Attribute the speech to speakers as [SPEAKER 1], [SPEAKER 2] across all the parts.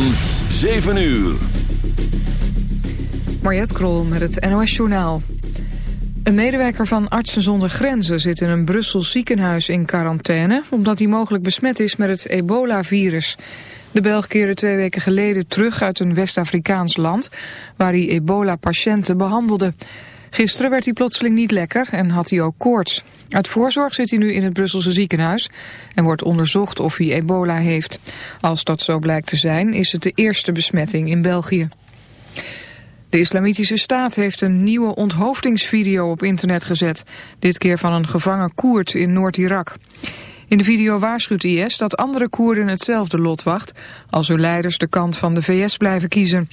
[SPEAKER 1] van 7 uur.
[SPEAKER 2] Mariette Krol met het NOS Journaal. Een medewerker van Artsen zonder Grenzen zit in een Brussels ziekenhuis in quarantaine... omdat hij mogelijk besmet is met het ebola-virus. De Belg keerde twee weken geleden terug uit een West-Afrikaans land... waar hij ebola-patiënten behandelde. Gisteren werd hij plotseling niet lekker en had hij ook koorts. Uit voorzorg zit hij nu in het Brusselse ziekenhuis... en wordt onderzocht of hij ebola heeft. Als dat zo blijkt te zijn, is het de eerste besmetting in België. De Islamitische Staat heeft een nieuwe onthoofdingsvideo op internet gezet. Dit keer van een gevangen Koerd in Noord-Irak. In de video waarschuwt IS dat andere Koerden hetzelfde lot wacht... als hun leiders de kant van de VS blijven kiezen.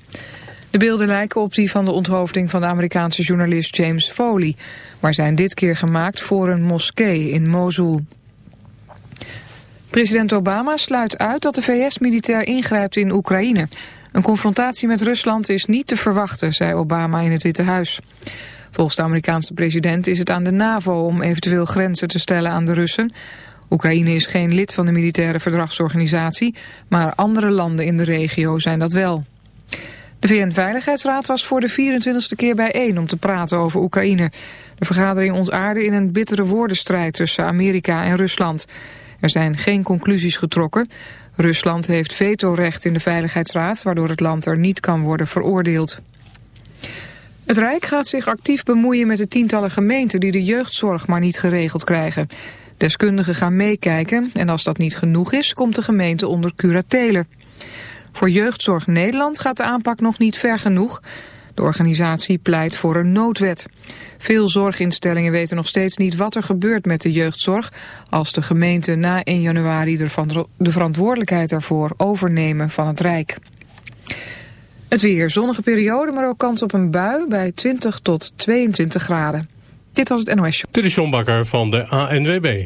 [SPEAKER 2] De beelden lijken op die van de onthoofding van de Amerikaanse journalist James Foley... maar zijn dit keer gemaakt voor een moskee in Mosul. President Obama sluit uit dat de VS militair ingrijpt in Oekraïne... Een confrontatie met Rusland is niet te verwachten, zei Obama in het Witte Huis. Volgens de Amerikaanse president is het aan de NAVO om eventueel grenzen te stellen aan de Russen. Oekraïne is geen lid van de militaire verdragsorganisatie, maar andere landen in de regio zijn dat wel. De VN-veiligheidsraad was voor de 24e keer bijeen om te praten over Oekraïne. De vergadering ontaarde in een bittere woordenstrijd tussen Amerika en Rusland. Er zijn geen conclusies getrokken. Rusland heeft vetorecht in de Veiligheidsraad, waardoor het land er niet kan worden veroordeeld. Het Rijk gaat zich actief bemoeien met de tientallen gemeenten die de jeugdzorg maar niet geregeld krijgen. Deskundigen gaan meekijken en als dat niet genoeg is, komt de gemeente onder curatelen. Voor Jeugdzorg Nederland gaat de aanpak nog niet ver genoeg. De organisatie pleit voor een noodwet. Veel zorginstellingen weten nog steeds niet wat er gebeurt met de jeugdzorg... als de gemeenten na 1 januari de verantwoordelijkheid daarvoor overnemen van het Rijk. Het weer, zonnige periode, maar ook kans op een bui bij 20 tot 22 graden. Dit was het NOS Show.
[SPEAKER 3] Dit is John Bakker van de ANWB.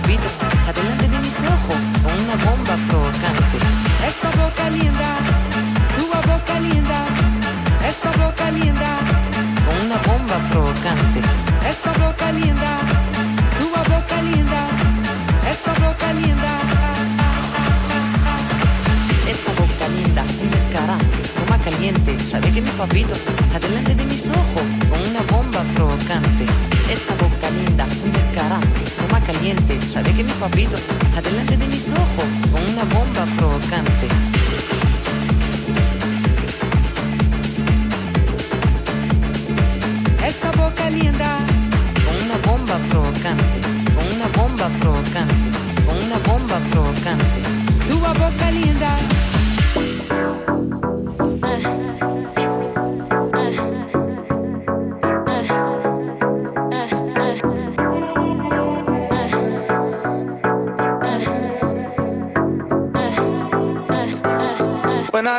[SPEAKER 4] Papito, adelante de mis ojos, con una bomba provocante.
[SPEAKER 5] Essa boca linda, tua boca linda, essa boca linda,
[SPEAKER 4] Con una bomba provocante.
[SPEAKER 5] essa boca linda, tua boca linda, essa boca linda.
[SPEAKER 4] Esa boca linda, un descarado, toma caliente. Sabe que mi papito, adelante de mis ojos, con una bomba provocante. Esa boca linda, Sabe que mi papito, adelante de mis ojos, con una bomba provocante.
[SPEAKER 5] Essa boca linda,
[SPEAKER 4] Con una bomba provocante, con una bomba provocante, con una bomba provocante.
[SPEAKER 5] tua boca linda.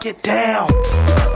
[SPEAKER 6] Get down.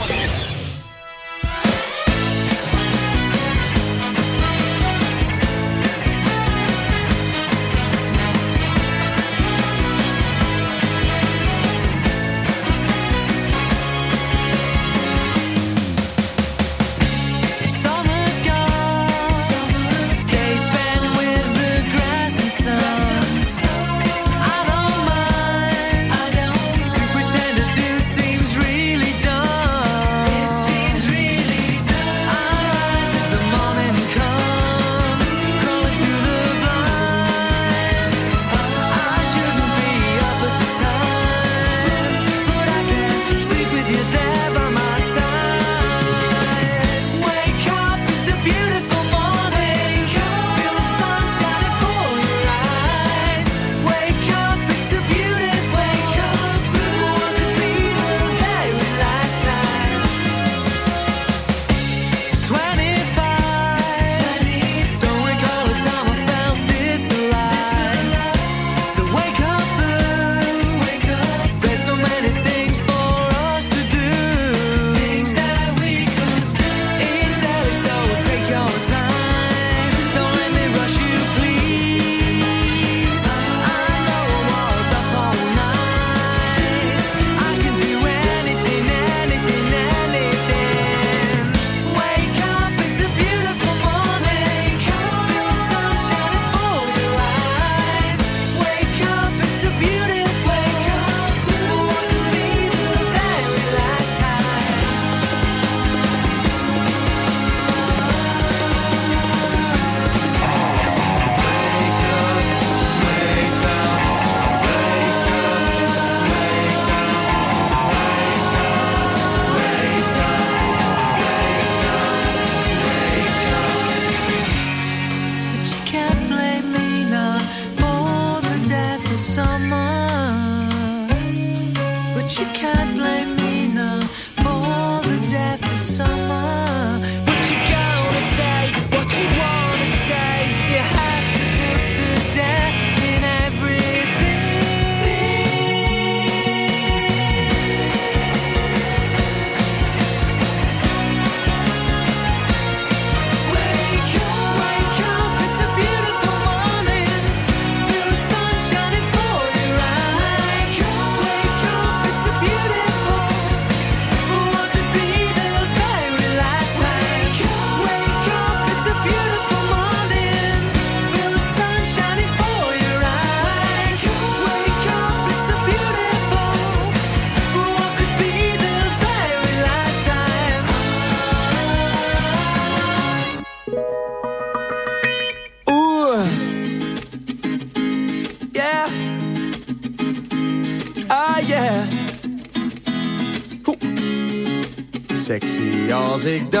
[SPEAKER 7] Als ik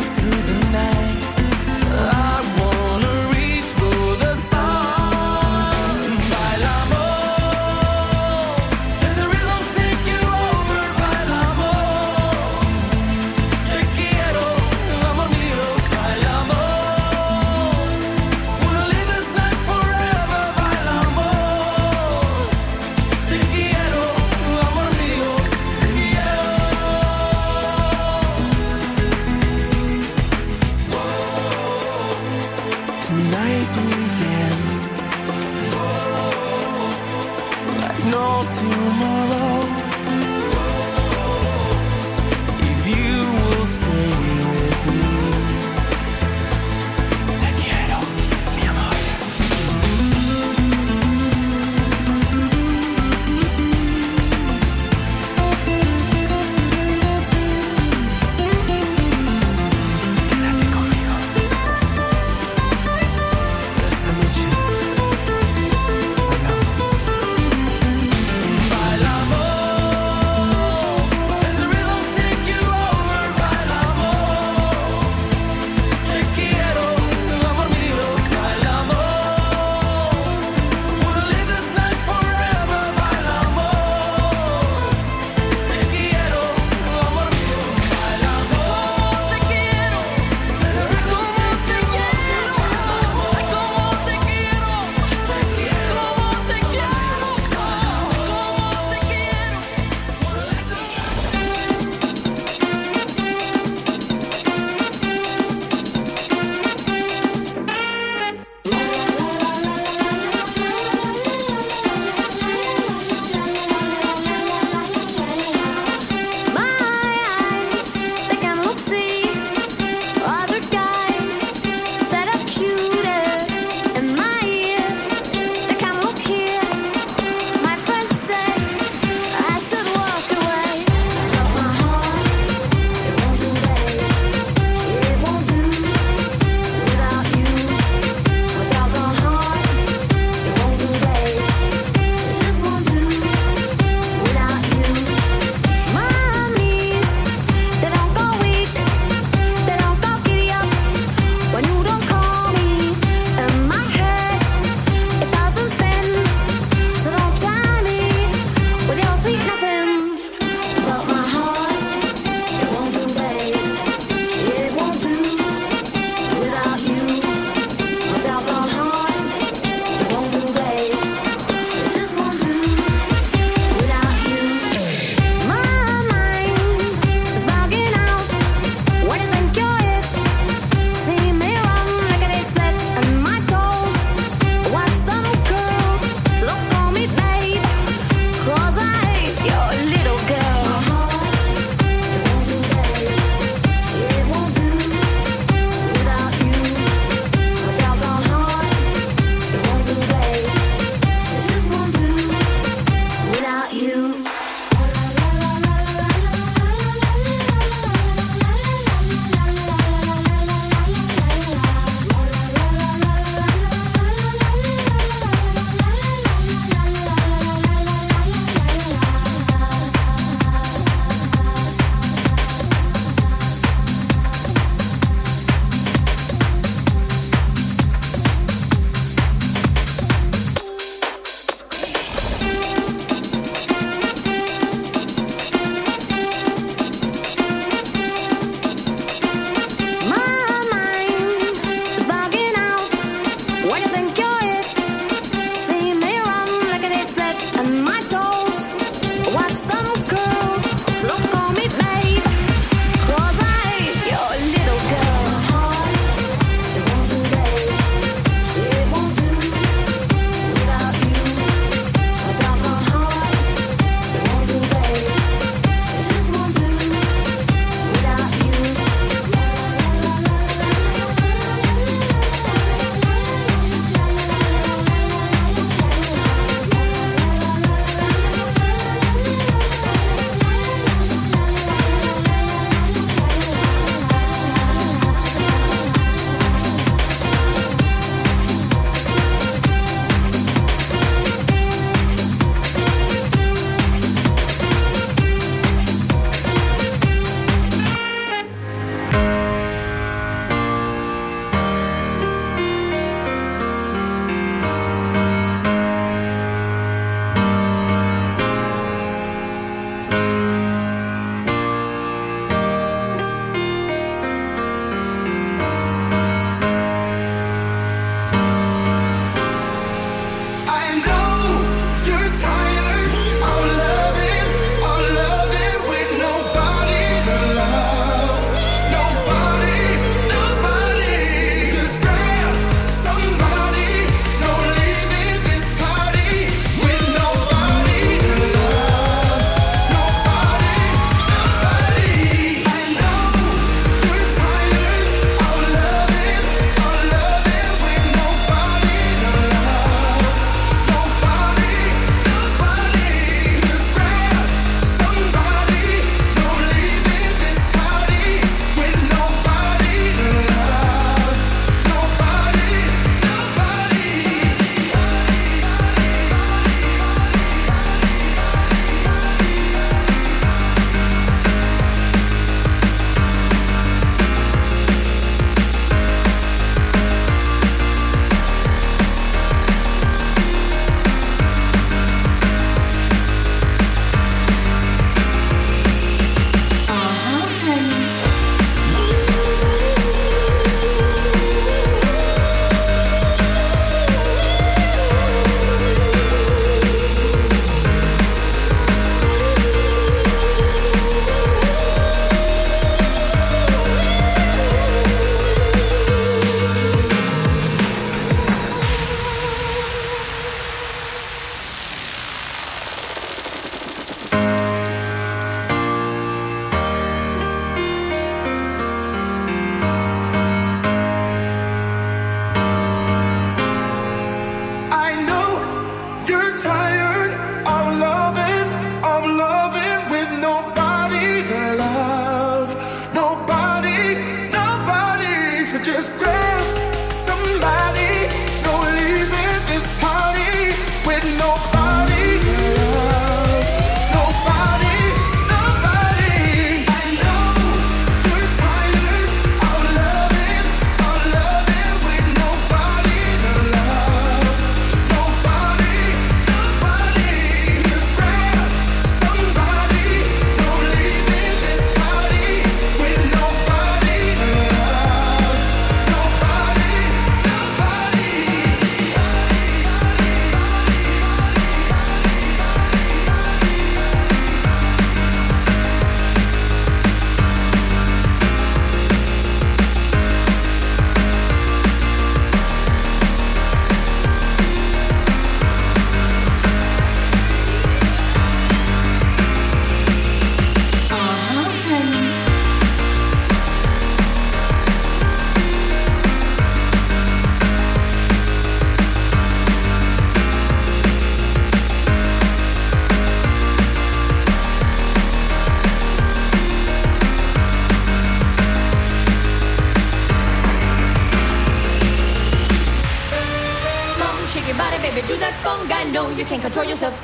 [SPEAKER 8] through the night.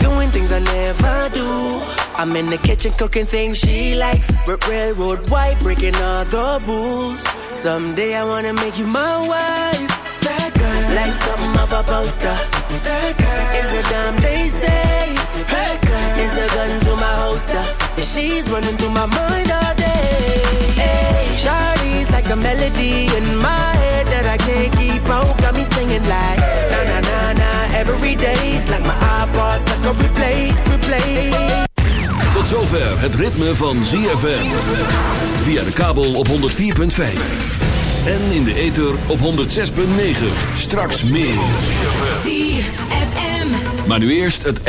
[SPEAKER 9] Doing things I never do. I'm in the kitchen cooking things she likes. Railroad white, breaking all the rules. Someday I wanna make you my wife. That girl, like something of a poster. That girl is a damn they say. That girl is a gun to my holster. And she's running through my mind all day. Hey, Shawty's like a melody in my head that I can't keep out. Got me singing like na na na every day's like my stuck on replay, replay.
[SPEAKER 1] Tot zover het ritme van ZFM. Via de kabel op 104.5. En in de ether op 106.9. Straks meer.
[SPEAKER 8] ZFM.
[SPEAKER 1] Maar nu eerst het